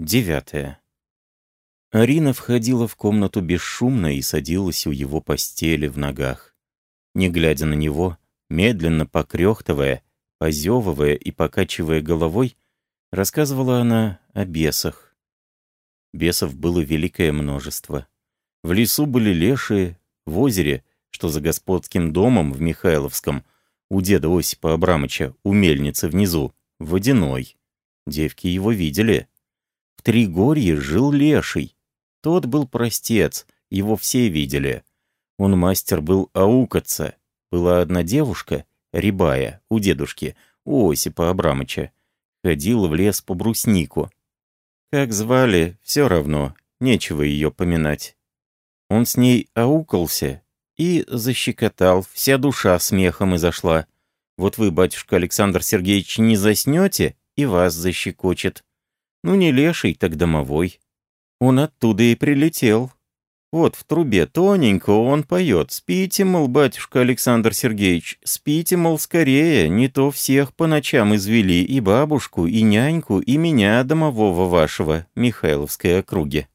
Девятое. Арина входила в комнату бесшумно и садилась у его постели в ногах. Не глядя на него, медленно покрехтывая, позевывая и покачивая головой, рассказывала она о бесах. Бесов было великое множество. В лесу были лешие, в озере, что за господским домом в Михайловском, у деда Осипа Абрамыча, у мельницы внизу, водяной. Девки его видели. В Тригорье жил леший. Тот был простец, его все видели. Он мастер был аукаться. Была одна девушка, рябая, у дедушки, у Осипа Абрамыча. Ходила в лес по бруснику. Как звали, все равно, нечего ее поминать. Он с ней аукался и защекотал, вся душа смехом изошла. Вот вы, батюшка Александр Сергеевич, не заснете, и вас защекочет. Ну, не леший, так домовой. Он оттуда и прилетел. Вот в трубе тоненько он поет. Спите, мол, батюшка Александр Сергеевич, спите, мол, скорее, не то всех по ночам извели, и бабушку, и няньку, и меня, домового вашего, Михайловской округи.